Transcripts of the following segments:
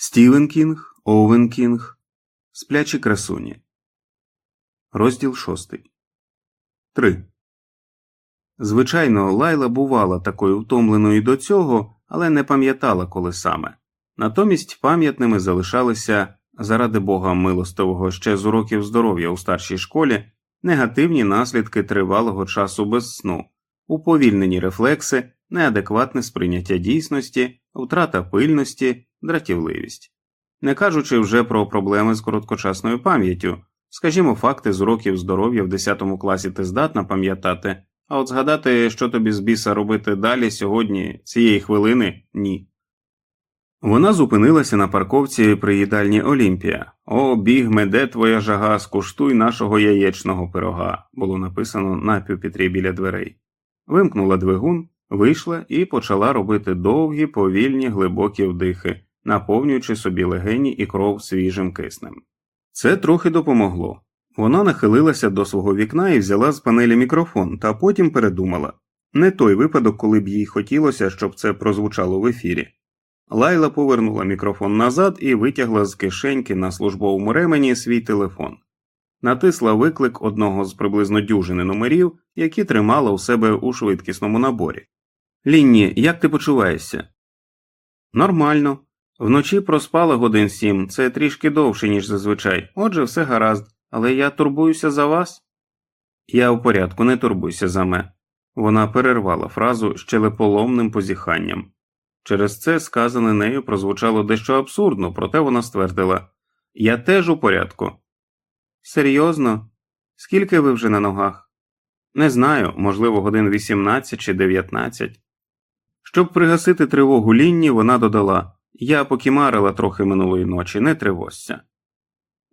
Стівен Кінг, Оуен Кінг, Сплячі красуні. Розділ шостий. 3. Звичайно, Лайла бувала такою втомленою до цього, але не пам'ятала коли саме. Натомість пам'ятними залишалися, заради бога милостивого ще з уроків здоров'я у старшій школі, негативні наслідки тривалого часу без сну, уповільнені рефлекси, неадекватне сприйняття дійсності, втрата пильності, дратівливість. Не кажучи вже про проблеми з короткочасною пам'яттю, скажімо, факти з уроків здоров'я в 10 класі ти здатна пам'ятати, а от згадати, що тобі з біса робити далі сьогодні, цієї хвилини ні. Вона зупинилася на парковці при їдальні Олімпія. О, бігме, де твоя жага, скуштуй нашого яєчного пирога, було написано на пюпітрі біля дверей. Вимкнула двигун, вийшла і почала робити довгі, повільні, глибокі вдихи, наповнюючи собі легені і кров свіжим киснем. Це трохи допомогло. Вона нахилилася до свого вікна і взяла з панелі мікрофон, та потім передумала не той випадок, коли б їй хотілося, щоб це прозвучало в ефірі. Лайла повернула мікрофон назад і витягла з кишеньки на службовому ремені свій телефон, натисла виклик одного з приблизно дюжини номерів, які тримала у себе у швидкісному наборі. Лінні, як ти почуваєшся? Нормально. Вночі проспала годин сім, це трішки довше, ніж зазвичай, отже, все гаразд, але я турбуюся за вас. Я у порядку, не турбуйся за мене. Вона перервала фразу щелеполомним позіханням. Через це сказане нею прозвучало дещо абсурдно, проте вона ствердила Я теж у порядку. Серйозно? Скільки ви вже на ногах? Не знаю, можливо, годин 18 чи 19. Щоб пригасити тривогу лінні, вона додала Я покімарила трохи минулої ночі, не тривожся.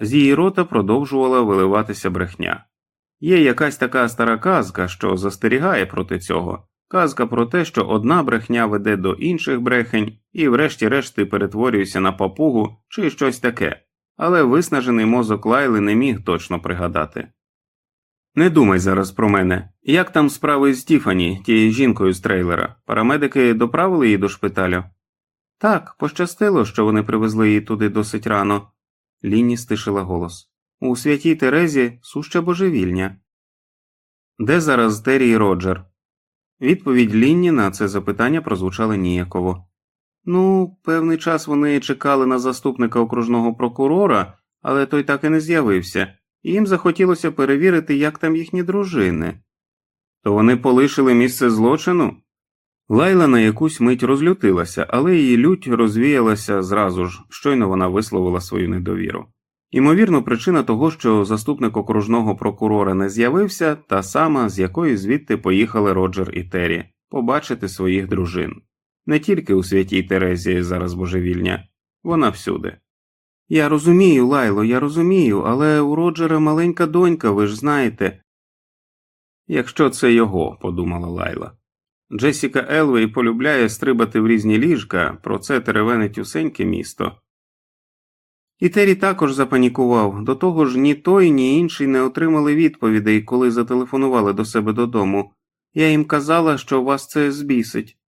З її рота продовжувала виливатися брехня. Є якась така стара казка, що застерігає проти цього, казка про те, що одна брехня веде до інших брехень, і, врешті-решт, ти на папугу чи щось таке, але виснажений мозок Лайли не міг точно пригадати. Не думай зараз про мене. Як там справи з Тіфані, тією жінкою з трейлера? Парамедики доправили її до шпиталю? Так, пощастило, що вони привезли її туди досить рано. Лінні стишила голос. У святій Терезі суща божевільня. Де зараз Террі і Роджер? Відповідь Лінні на це запитання прозвучала ніяково. Ну, певний час вони чекали на заступника окружного прокурора, але той так і не з'явився, і їм захотілося перевірити, як там їхні дружини. То вони полишили місце злочину? Лайла на якусь мить розлютилася, але її лють розвіялася зразу ж, щойно вона висловила свою недовіру. Ймовірно, причина того, що заступник окружного прокурора не з'явився, та сама, з якої звідти поїхали Роджер і Террі, побачити своїх дружин. Не тільки у святій Терезі зараз божевільня, вона всюди. Я розумію, Лайло, я розумію, але у Роджера маленька донька, ви ж знаєте. Якщо це його, подумала Лайла. Джесіка Елвей полюбляє стрибати в різні ліжка, про це теревенить усеньке місто. І Террі також запанікував, до того ж ні той, ні інший не отримали відповідей, коли зателефонували до себе додому. Я їм казала, що вас це збісить.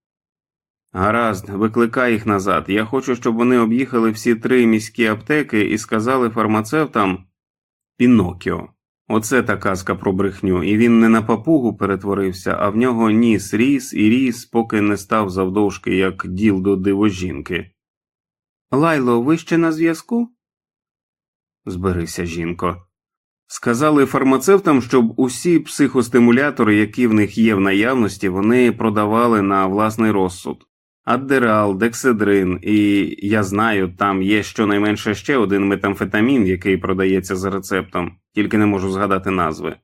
Гаразд, викликай їх назад. Я хочу, щоб вони об'їхали всі три міські аптеки і сказали фармацевтам Пінокіо. Оце та казка про брехню, і він не на папугу перетворився, а в нього ніс ріс і ріс, поки не став завдовжки, як діл до дивожінки. Лайло, ви ще на зв'язку? Зберися, жінко. Сказали фармацевтам, щоб усі психостимулятори, які в них є в наявності, вони продавали на власний розсуд. Аддерал, декседрин, і я знаю, там є щонайменше ще один метамфетамін, який продається за рецептом, тільки не можу згадати назви.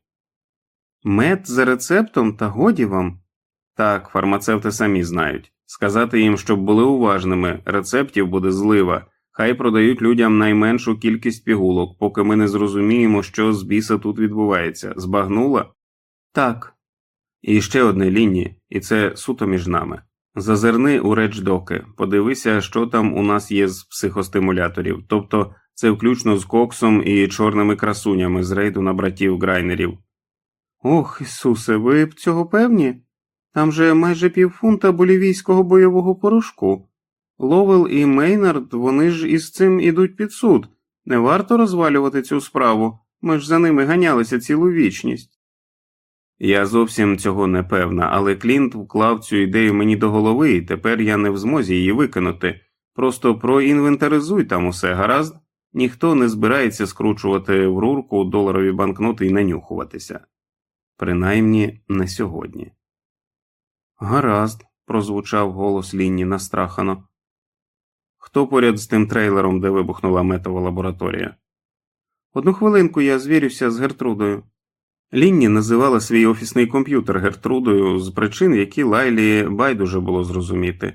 Мед за рецептом та годі вам? Так, фармацевти самі знають. Сказати їм, щоб були уважними, рецептів буде злива, хай продають людям найменшу кількість пігулок, поки ми не зрозуміємо, що з біса тут відбувається. Збагнула? Так. І ще одне лінії, і це суто між нами. Зазирни у речдоки, подивися, що там у нас є з психостимуляторів, тобто це включно з коксом і чорними красунями з рейду на братів грайнерів. Ох, Ісусе, ви б цього певні? Там же майже півфунта болівійського бойового порошку. Ловел і Мейнард, вони ж із цим ідуть під суд. Не варто розвалювати цю справу, ми ж за ними ганялися цілу вічність. Я зовсім цього не певна, але Клінт вклав цю ідею мені до голови, і тепер я не в змозі її викинути. Просто проінвентаризуй там усе гаразд, ніхто не збирається скручувати в рурку доларові банкноти і нанюхуватися. Принаймні не сьогодні. Гаразд, прозвучав голос Лінні настрахано. Хто поряд з тим трейлером, де вибухнула метова лабораторія? Одну хвилинку я звірюся з Гертрудою. Лінні називала свій офісний комп'ютер Гертрудою з причин, які Лайлі байдуже було зрозуміти.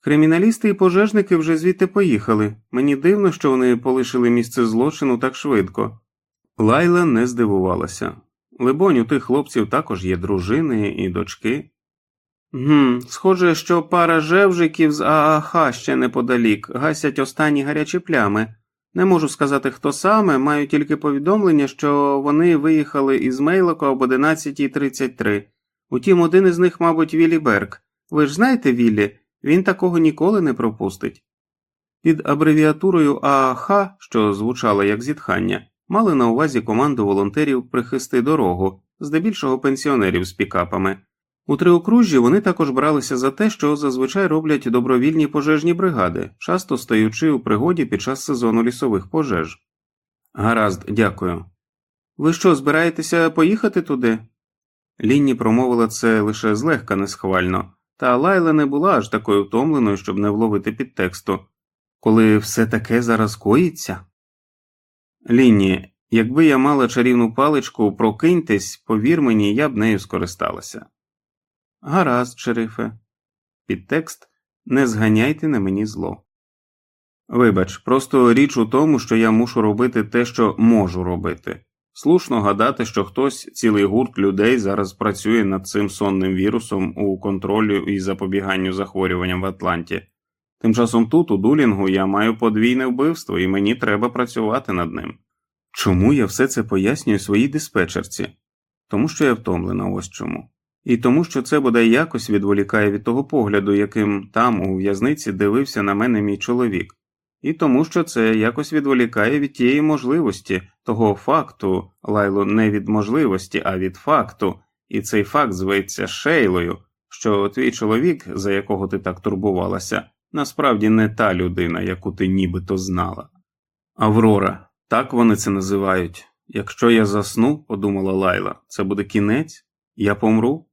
Криміналісти і пожежники вже звідти поїхали. Мені дивно, що вони полишили місце злочину так швидко. Лайла не здивувалася. Либонь, у тих хлопців також є дружини і дочки. Гм, схоже, що пара жевжиків з ААХ ще неподалік гасять останні гарячі плями. Не можу сказати, хто саме, маю тільки повідомлення, що вони виїхали із Мейлока об 11.33. Утім, один із них, мабуть, Віллі Берг. Ви ж знаєте Віллі, він такого ніколи не пропустить. Під абревіатурою ААХ, що звучало як зітхання, мали на увазі команду волонтерів прихисти дорогу, здебільшого пенсіонерів з пікапами. У триокружжі вони також бралися за те, що зазвичай роблять добровільні пожежні бригади, часто стаючи у пригоді під час сезону лісових пожеж. Гаразд, дякую. Ви що, збираєтеся поїхати туди? Лінні промовила це лише злегка несхвально, та Лайла не була аж такою втомленою, щоб не вловити підтексту. Коли все таке зараз коїться. Лінні, якби я мала чарівну паличку, прокиньтесь, повір мені, я б нею скористалася. Гаразд, шерифе. Підтекст Не зганяйте на мені зло. Вибач, просто річ у тому, що я мушу робити те, що можу робити. Слушно гадати, що хтось, цілий гурт людей зараз працює над цим сонним вірусом у контролі і запобіганню захворюванням в Атланті. Тим часом тут, у Дулінгу, я маю подвійне вбивство, і мені треба працювати над ним. Чому я все це пояснюю своїй диспетчерці? Тому що я втомлена, ось чому і тому, що це бодай якось відволікає від того погляду, яким там, у в'язниці, дивився на мене мій чоловік, і тому, що це якось відволікає від тієї можливості, того факту, лайло не від можливості, а від факту, і цей факт зветься Шейлою, що твій чоловік, за якого ти так турбувалася, насправді не та людина, яку ти нібито знала. Аврора, так вони це називають. Якщо я засну, подумала Лайла, це буде кінець, я помру.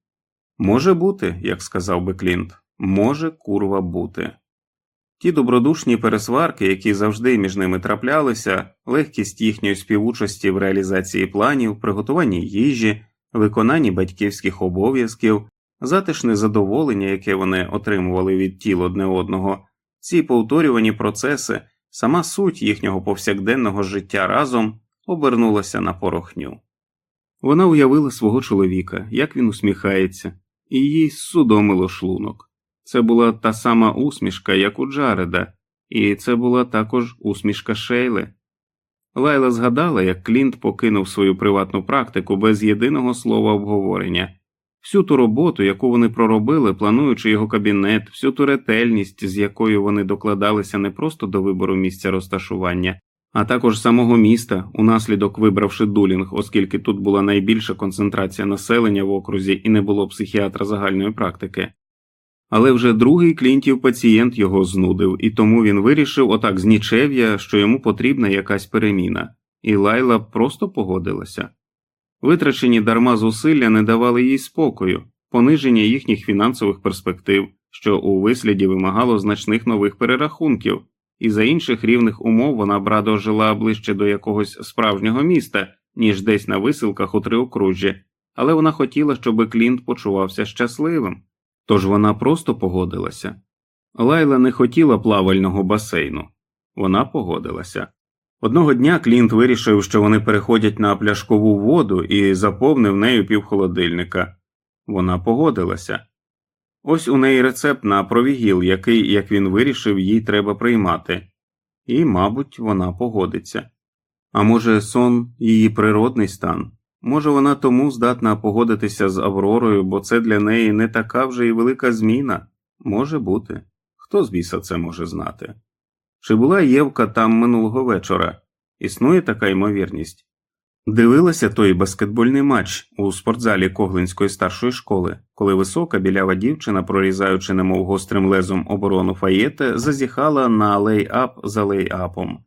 Може бути, як сказав би Клінт, може курва бути. Ті добродушні пересварки, які завжди між ними траплялися, легкість їхньої співучасті в реалізації планів, приготуванні їжі, виконанні батьківських обов'язків, затишне задоволення, яке вони отримували від тіл одне одного, ці повторювані процеси, сама суть їхнього повсякденного життя разом обернулася на порохню. Вона уявила свого чоловіка, як він усміхається і їй судомило шлунок. Це була та сама усмішка, як у Джареда, і це була також усмішка Шейли. Лайла згадала, як Клінт покинув свою приватну практику без єдиного слова обговорення, всю ту роботу, яку вони проробили, плануючи його кабінет, всю ту ретельність, з якою вони докладалися не просто до вибору місця розташування, а також самого міста, унаслідок вибравши дулінг, оскільки тут була найбільша концентрація населення в окрузі і не було психіатра загальної практики. Але вже другий клінтів пацієнт його знудив, і тому він вирішив отак з нічев'я, що йому потрібна якась переміна, і Лайла просто погодилася. Витрачені дарма зусилля не давали їй спокою, пониження їхніх фінансових перспектив, що у висліді вимагало значних нових перерахунків і за інших рівних умов вона б радо жила ближче до якогось справжнього міста, ніж десь на висилках у триокружжі, але вона хотіла, щоб Клінт почувався щасливим, тож вона просто погодилася. Лайла не хотіла плавального басейну, вона погодилася. Одного дня Клінт вирішив, що вони переходять на пляшкову воду і заповнив нею півхолодильника. Вона погодилася. Ось у неї рецепт на провігіл, який, як він вирішив, їй треба приймати, і, мабуть, вона погодиться. А може, сон її природний стан, може, вона тому здатна погодитися з Авророю, бо це для неї не така вже й велика зміна, може бути, Хто з біса це може знати? Чи була Євка там минулого вечора? Існує така ймовірність. Дивилася той баскетбольний матч у спортзалі Коглинської старшої школи, коли висока білява дівчина, прорізаючи немов гострим лезом оборону Фаєтта, зазіхала на лей-ап за лей-апом.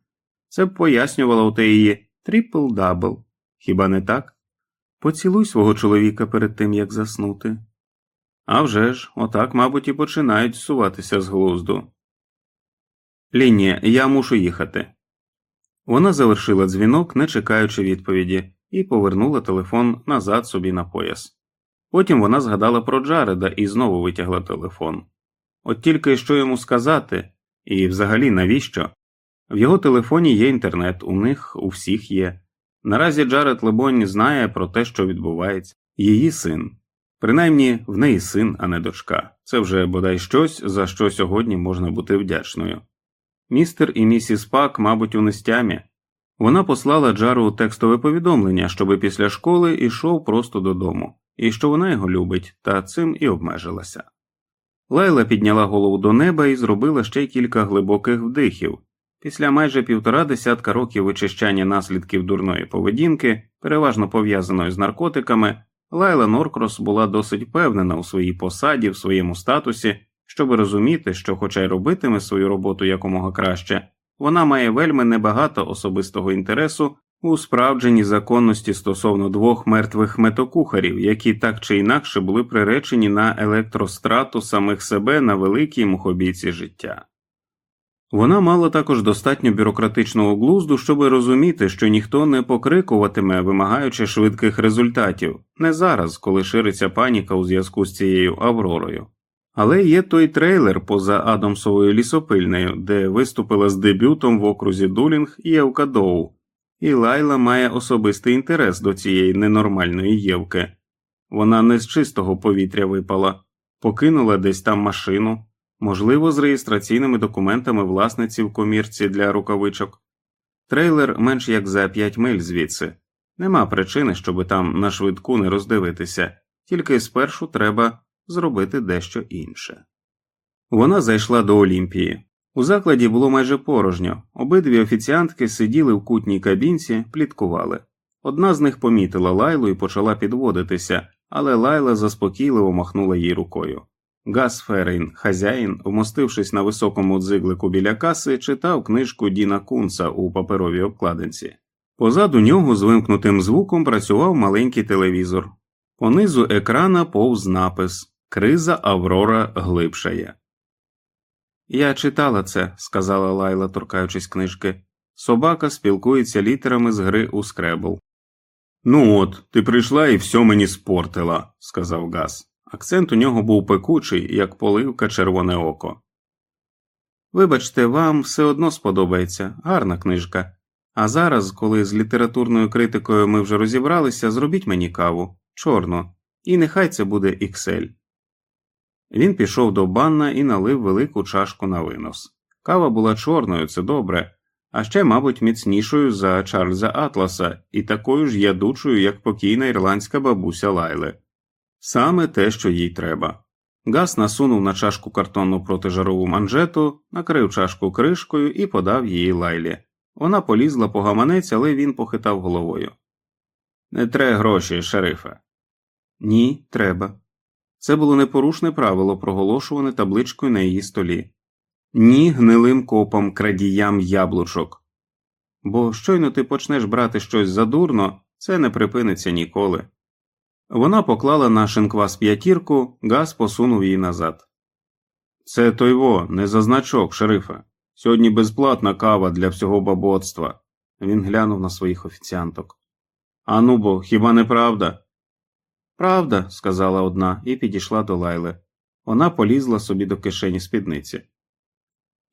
Це б пояснювало у те її трипл-дабл. Хіба не так? Поцілуй свого чоловіка перед тим, як заснути. А вже ж, отак, мабуть, і починають суватися з глузду. Лінія, я мушу їхати. Вона завершила дзвінок, не чекаючи відповіді, і повернула телефон назад собі на пояс. Потім вона згадала про Джареда і знову витягла телефон. От тільки що йому сказати, і взагалі навіщо? В його телефоні є інтернет, у них у всіх є. Наразі Джаред Лебонь знає про те, що відбувається, її син. Принаймні в неї син, а не дочка. Це вже бодай щось, за що сьогодні можна бути вдячною. Містер і місіс Пак, мабуть, у нестямі. Вона послала Джару текстове повідомлення, щоби після школи йшов просто додому, і що вона його любить, та цим і обмежилася. Лайла підняла голову до неба і зробила ще кілька глибоких вдихів. Після майже півтора десятка років вичищання наслідків дурної поведінки, переважно пов'язаної з наркотиками, Лайла Норкрос була досить впевнена у своїй посаді, в своєму статусі, щоб розуміти, що, хоча й робитиме свою роботу якомога краще, вона має вельми небагато особистого інтересу у справдженні законності стосовно двох мертвих метокухарів, які так чи інакше були приречені на електрострату самих себе на великій мухобійці життя. Вона мала також достатньо бюрократичного глузду, щоб розуміти, що ніхто не покрикуватиме, вимагаючи швидких результатів, не зараз, коли шириться паніка у зв'язку з цією Авророю. Але є той трейлер поза Адамсовою лісопильнею, де виступила з дебютом в окрузі Дулінг Євка Доу, і Лайла має особистий інтерес до цієї ненормальної Євки. Вона не з чистого повітря випала, покинула десь там машину можливо, з реєстраційними документами власниці в комірці для рукавичок. Трейлер менш як за 5 миль звідси. Нема причини, щоби там на швидку не роздивитися, тільки спершу треба зробити дещо інше. Вона зайшла до Олімпії. У закладі було майже порожньо, обидві офіціантки сиділи в кутній кабінці, пліткували. Одна з них помітила Лайлу і почала підводитися, але Лайла заспокійливо махнула їй рукою. Гас Ферейн, хазяїн, вмостившись на високому дзиглику біля каси, читав книжку Діна Кунца у паперовій обкладинці. Позаду нього з вимкнутим звуком працював маленький телевізор. Понизу екрана повз напис Криза Аврора глибшає. Я читала це, сказала Лайла, торкаючись книжки. Собака спілкується літерами з гри у скребл. Ну от, ти прийшла і все мені спортила, сказав Гас. Акцент у нього був пекучий, як поливка червоне око. Вибачте, вам все одно сподобається гарна книжка. А зараз, коли з літературною критикою ми вже розібралися, зробіть мені каву, чорну, і нехай це буде Іксель. Він пішов до банна і налив велику чашку на винос. Кава була чорною, це добре, а ще, мабуть, міцнішою за Чарльза Атласа і такою ж ядучою, як покійна ірландська бабуся Лайли. Саме те, що їй треба. Гас насунув на чашку картонну протижарову манжету, накрив чашку кришкою і подав її лайлі. Вона полізла по гаманець, але він похитав головою. Не тре гроші, шерифе. Ні, треба. Це було непорушне правило, проголошуване табличкою на її столі. Ні гнилим копам, крадіям яблучок. Бо щойно ти почнеш брати щось задурно, це не припиниться ніколи. Вона поклала на шинквас п'ятірку, газ посунув її назад. Це той во, не за значок, шерифе. Сьогодні безплатна кава для всього бабоцтва. Він глянув на своїх офіціанток. Ану бо, хіба не правда? Правда, сказала одна і підійшла до лайли. Вона полізла собі до кишені спідниці.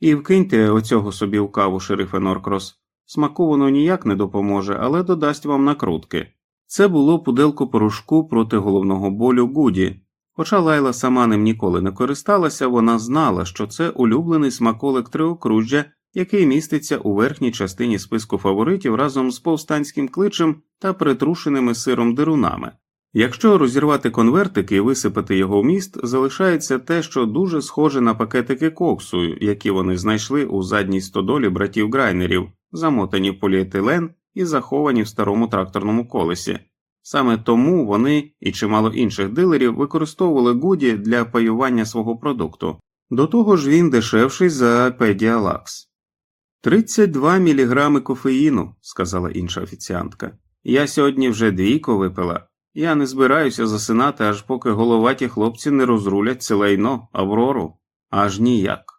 І вкиньте оцього собі в каву, шерифе Норкрос. Смаку воно ніяк не допоможе, але додасть вам накрутки. Це було пуделко порошку проти головного болю Гуді. Хоча Лайла сама ним ніколи не користалася, вона знала, що це улюблений смаколик триокружжя, який міститься у верхній частині списку фаворитів разом з повстанським кличем та притрушеними сиром дирунами. Якщо розірвати конвертик і висипати його в міст, залишається те, що дуже схоже на пакетики коксу, які вони знайшли у задній стодолі братів грайнерів, замотані в поліетилен і заховані в старому тракторному колесі. Саме тому вони і чимало інших дилерів використовували Гуді для паювання свого продукту. До того ж він дешевший за Педіалакс. 32 міліграми кофеїну, сказала інша офіціантка. Я сьогодні вже двійко випила. Я не збираюся засинати, аж поки головаті хлопці не розрулять це лайно, Аврору, аж ніяк.